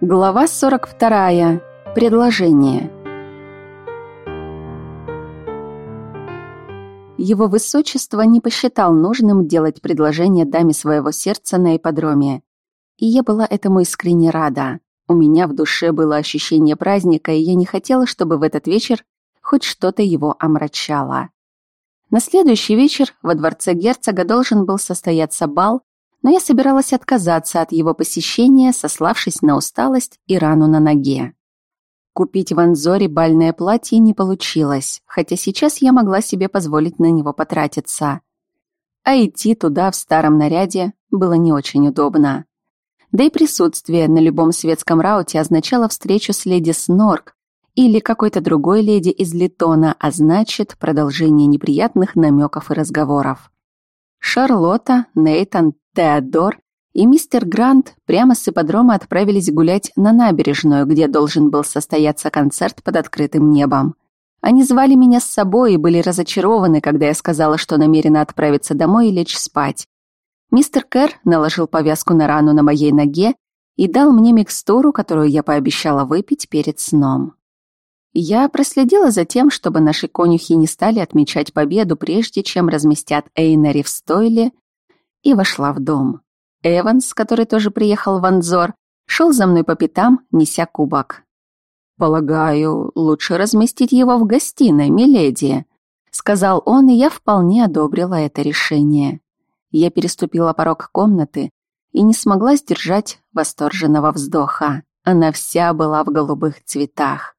Глава 42. Предложение. Его высочество не посчитал нужным делать предложение даме своего сердца на ипподроме. И я была этому искренне рада. У меня в душе было ощущение праздника, и я не хотела, чтобы в этот вечер хоть что-то его омрачало. На следующий вечер во дворце герцога должен был состояться бал, но я собиралась отказаться от его посещения, сославшись на усталость и рану на ноге. Купить в Анзоре бальное платье не получилось, хотя сейчас я могла себе позволить на него потратиться. А идти туда в старом наряде было не очень удобно. Да и присутствие на любом светском рауте означало встречу с леди Снорк или какой-то другой леди из Литона, а значит, продолжение неприятных намеков и разговоров. Шарлотта, Нейтан, Теодор и мистер Грант прямо с ипподрома отправились гулять на набережную, где должен был состояться концерт под открытым небом. Они звали меня с собой и были разочарованы, когда я сказала, что намерена отправиться домой и лечь спать. Мистер Кэр наложил повязку на рану на моей ноге и дал мне микстуру, которую я пообещала выпить перед сном. Я проследила за тем, чтобы наши конюхи не стали отмечать победу, прежде чем разместят Эйнари в стойле и вошла в дом. Эванс, который тоже приехал в Анзор, шел за мной по пятам, неся кубок. «Полагаю, лучше разместить его в гостиной, миледи», — сказал он, и я вполне одобрила это решение. Я переступила порог комнаты и не смогла сдержать восторженного вздоха. Она вся была в голубых цветах.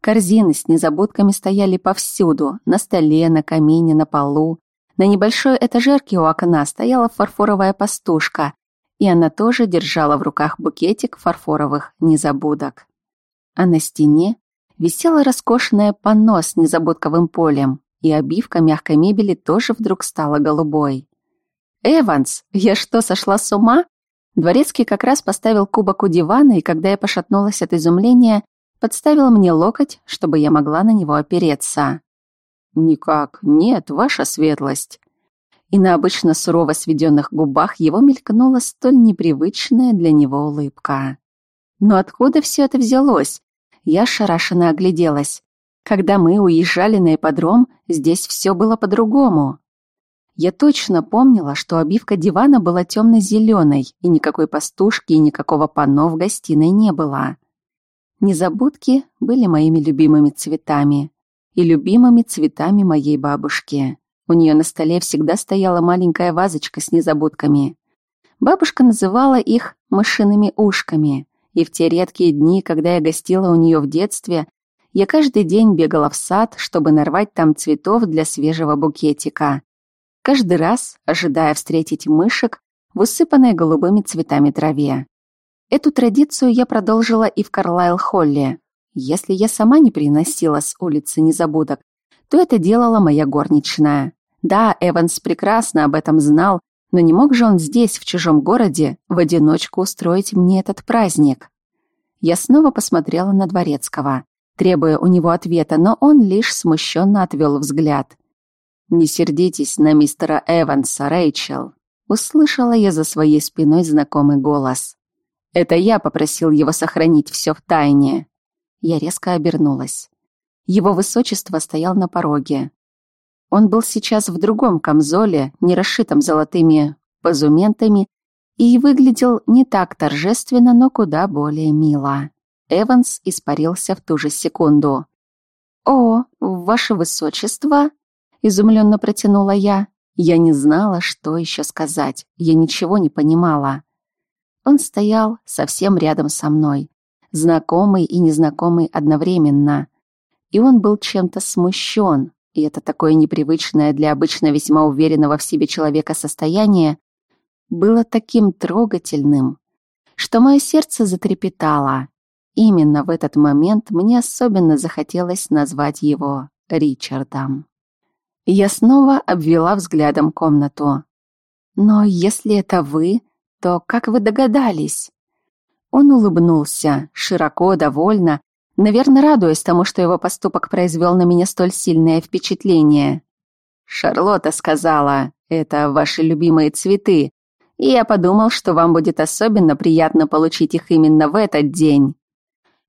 Корзины с незабудками стояли повсюду, на столе, на камине, на полу, на небольшой этажерке у окна стояла фарфоровая пастушка, и она тоже держала в руках букетик фарфоровых незабудок. А на стене висело роскошное панно с незабудковым полем, и обивка мягкой мебели тоже вдруг стала голубой. «Эванс, я что, сошла с ума?» Дворецкий как раз поставил кубок у дивана, и когда я пошатнулась от изумления, подставил мне локоть, чтобы я могла на него опереться. «Никак, нет, ваша светлость». И на обычно сурово сведенных губах его мелькнула столь непривычная для него улыбка. Но откуда все это взялось? Я шарашенно огляделась. Когда мы уезжали на ипподром, здесь все было по-другому. Я точно помнила, что обивка дивана была темно-зеленой, и никакой пастушки и никакого панно в гостиной не было. Незабудки были моими любимыми цветами и любимыми цветами моей бабушки. У нее на столе всегда стояла маленькая вазочка с незабудками. Бабушка называла их «мышиными ушками», и в те редкие дни, когда я гостила у нее в детстве, я каждый день бегала в сад, чтобы нарвать там цветов для свежего букетика. Каждый раз, ожидая встретить мышек в усыпанной голубыми цветами траве. Эту традицию я продолжила и в Карлайл-Холле. Если я сама не приносила с улицы незабудок, то это делала моя горничная. Да, Эванс прекрасно об этом знал, но не мог же он здесь, в чужом городе, в одиночку устроить мне этот праздник. Я снова посмотрела на Дворецкого, требуя у него ответа, но он лишь смущенно отвел взгляд. «Не сердитесь на мистера Эванса, Рэйчел», — услышала я за своей спиной знакомый голос. «Это я попросил его сохранить все в тайне». Я резко обернулась. Его высочество стоял на пороге. Он был сейчас в другом камзоле, не расшитом золотыми позументами, и выглядел не так торжественно, но куда более мило. Эванс испарился в ту же секунду. «О, ваше высочество!» — изумленно протянула я. Я не знала, что еще сказать. Я ничего не понимала. Он стоял совсем рядом со мной знакомый и незнакомый одновременно. И он был чем-то смущен, и это такое непривычное для обычно весьма уверенного в себе человека состояние было таким трогательным, что мое сердце затрепетало. Именно в этот момент мне особенно захотелось назвать его Ричардом. Я снова обвела взглядом комнату. «Но если это вы, то как вы догадались?» Он улыбнулся, широко, довольно, наверное, радуясь тому, что его поступок произвел на меня столь сильное впечатление. «Шарлотта сказала, это ваши любимые цветы, И я подумал, что вам будет особенно приятно получить их именно в этот день.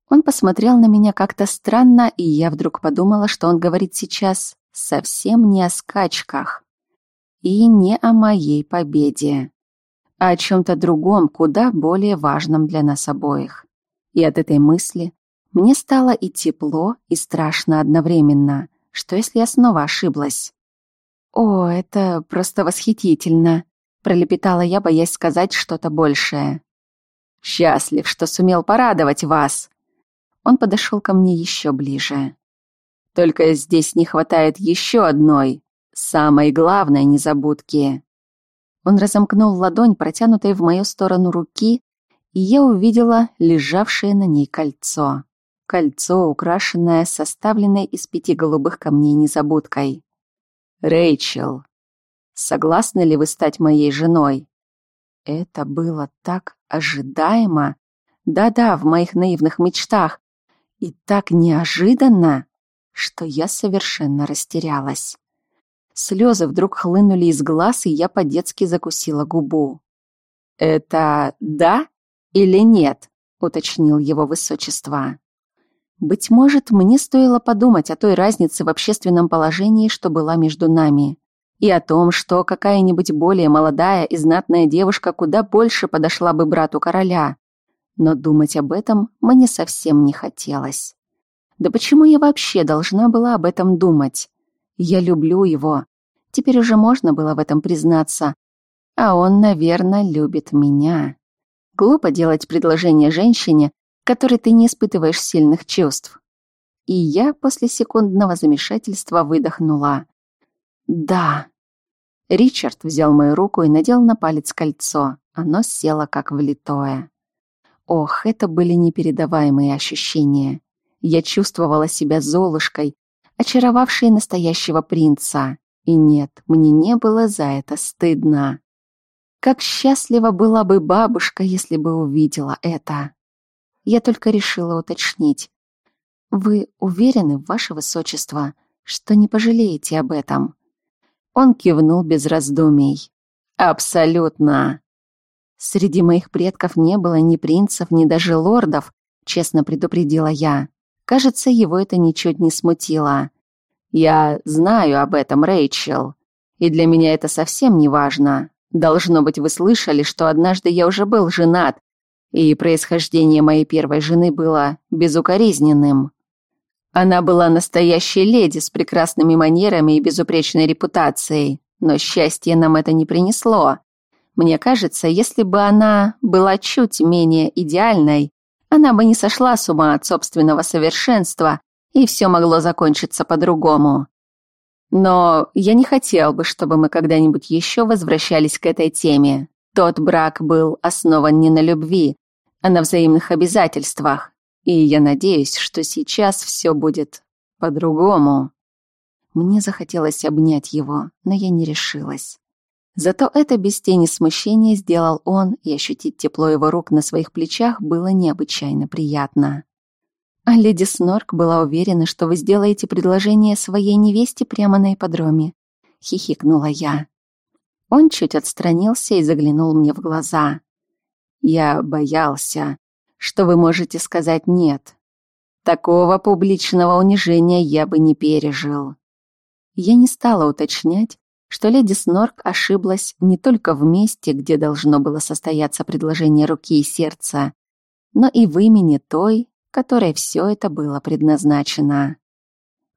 Он посмотрел на меня как-то странно, и я вдруг подумала, что он говорит сейчас совсем не о скачках и не о моей победе, а о чем-то другом, куда более важном для нас обоих. И от этой мысли мне стало и тепло, и страшно одновременно. Что, если я снова ошиблась? «О, это просто восхитительно!» — пролепетала я, боясь сказать что-то большее. «Счастлив, что сумел порадовать вас!» Он подошел ко мне еще ближе. «Только здесь не хватает еще одной, самой главной незабудки». Он разомкнул ладонь, протянутой в мою сторону руки, и я увидела лежавшее на ней кольцо. Кольцо, украшенное составленной из пяти голубых камней незабудкой. «Рэйчел, согласны ли вы стать моей женой?» Это было так ожидаемо. Да-да, в моих наивных мечтах. И так неожиданно, что я совершенно растерялась. Слезы вдруг хлынули из глаз, и я по-детски закусила губу. «Это да или нет?» — уточнил его высочество. Быть может, мне стоило подумать о той разнице в общественном положении, что была между нами, и о том, что какая-нибудь более молодая и знатная девушка куда больше подошла бы брату короля. Но думать об этом мне совсем не хотелось. Да почему я вообще должна была об этом думать? Я люблю его. Теперь уже можно было в этом признаться. А он, наверное, любит меня. Глупо делать предложение женщине, которой ты не испытываешь сильных чувств. И я после секундного замешательства выдохнула. «Да». Ричард взял мою руку и надел на палец кольцо. Оно село как влитое. Ох, это были непередаваемые ощущения. Я чувствовала себя Золушкой, очаровавшей настоящего принца. И нет, мне не было за это стыдно. Как счастлива была бы бабушка, если бы увидела это. Я только решила уточнить. «Вы уверены, ваше высочество, что не пожалеете об этом?» Он кивнул без раздумий. «Абсолютно!» «Среди моих предков не было ни принцев, ни даже лордов», честно предупредила я. Кажется, его это ничуть не смутило. «Я знаю об этом, Рэйчел, и для меня это совсем не важно. Должно быть, вы слышали, что однажды я уже был женат, и происхождение моей первой жены было безукоризненным. Она была настоящей леди с прекрасными манерами и безупречной репутацией, но счастье нам это не принесло. Мне кажется, если бы она была чуть менее идеальной, она бы не сошла с ума от собственного совершенства, и все могло закончиться по-другому. Но я не хотел бы, чтобы мы когда-нибудь еще возвращались к этой теме. Тот брак был основан не на любви, а на взаимных обязательствах. И я надеюсь, что сейчас все будет по-другому. Мне захотелось обнять его, но я не решилась. Зато это без тени смущения сделал он, и ощутить тепло его рук на своих плечах было необычайно приятно. А леди Снорк была уверена, что вы сделаете предложение своей невесте прямо на ипподроме. Хихикнула я. Он чуть отстранился и заглянул мне в глаза. Я боялся, что вы можете сказать «нет». Такого публичного унижения я бы не пережил. Я не стала уточнять, что леди Снорк ошиблась не только в месте, где должно было состояться предложение руки и сердца, но и в имени той, которой все это было предназначено.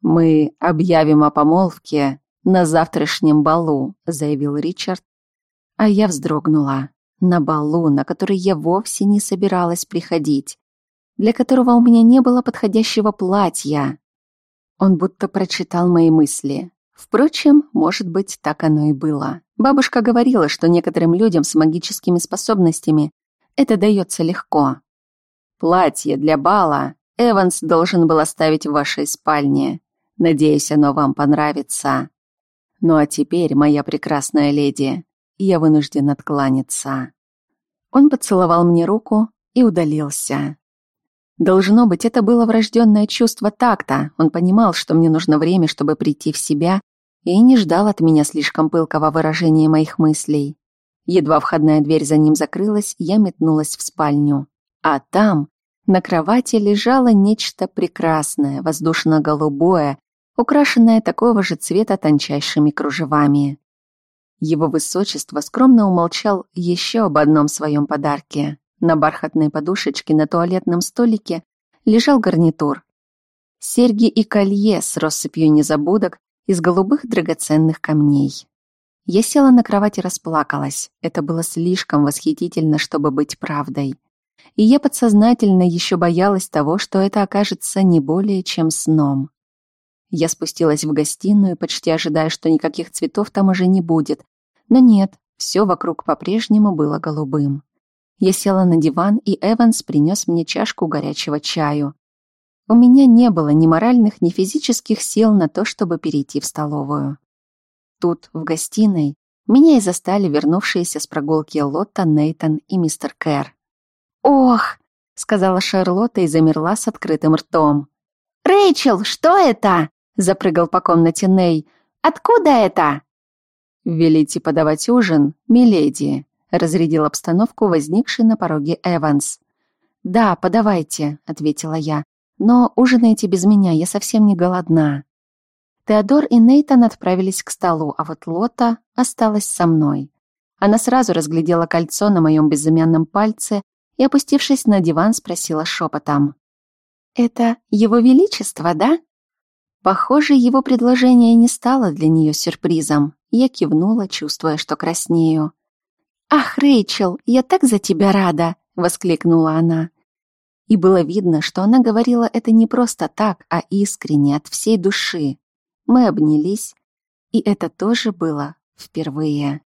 «Мы объявим о помолвке на завтрашнем балу», — заявил Ричард, а я вздрогнула на балу, на который я вовсе не собиралась приходить, для которого у меня не было подходящего платья. Он будто прочитал мои мысли. Впрочем, может быть, так оно и было. Бабушка говорила, что некоторым людям с магическими способностями это дается легко. Платье для бала Эванс должен был оставить в вашей спальне. Надеюсь, оно вам понравится. Ну а теперь, моя прекрасная леди, я вынужден откланяться. Он поцеловал мне руку и удалился. Должно быть, это было врожденное чувство такта. Он понимал, что мне нужно время, чтобы прийти в себя, и не ждал от меня слишком пылкого выражения моих мыслей. Едва входная дверь за ним закрылась, я метнулась в спальню. А там, на кровати, лежало нечто прекрасное, воздушно-голубое, украшенное такого же цвета тончайшими кружевами. Его высочество скромно умолчал еще об одном своем подарке. На бархатной подушечке на туалетном столике лежал гарнитур. Серьги и колье с россыпью незабудок из голубых драгоценных камней. Я села на кровать и расплакалась. Это было слишком восхитительно, чтобы быть правдой. И я подсознательно еще боялась того, что это окажется не более чем сном. Я спустилась в гостиную, почти ожидая, что никаких цветов там уже не будет. Но нет, все вокруг по-прежнему было голубым. Я села на диван, и Эванс принес мне чашку горячего чаю. У меня не было ни моральных, ни физических сил на то, чтобы перейти в столовую. Тут, в гостиной, меня и застали вернувшиеся с прогулки Лотта, Нейтон и мистер Кэр. «Ох!» — сказала Шарлотта и замерла с открытым ртом. «Рэйчел, что это?» — запрыгал по комнате Ней. «Откуда это?» «Велите подавать ужин, миледи», — разрядил обстановку возникший на пороге Эванс. «Да, подавайте», — ответила я. «Но ужинайте без меня, я совсем не голодна». Теодор и Нейтан отправились к столу, а вот Лота осталась со мной. Она сразу разглядела кольцо на моем безымянном пальце и, опустившись на диван, спросила шепотом. «Это его величество, да?» Похоже, его предложение не стало для нее сюрпризом. Я кивнула, чувствуя, что краснею. «Ах, Рэйчел, я так за тебя рада!» — воскликнула она. И было видно, что она говорила это не просто так, а искренне, от всей души. Мы обнялись, и это тоже было впервые.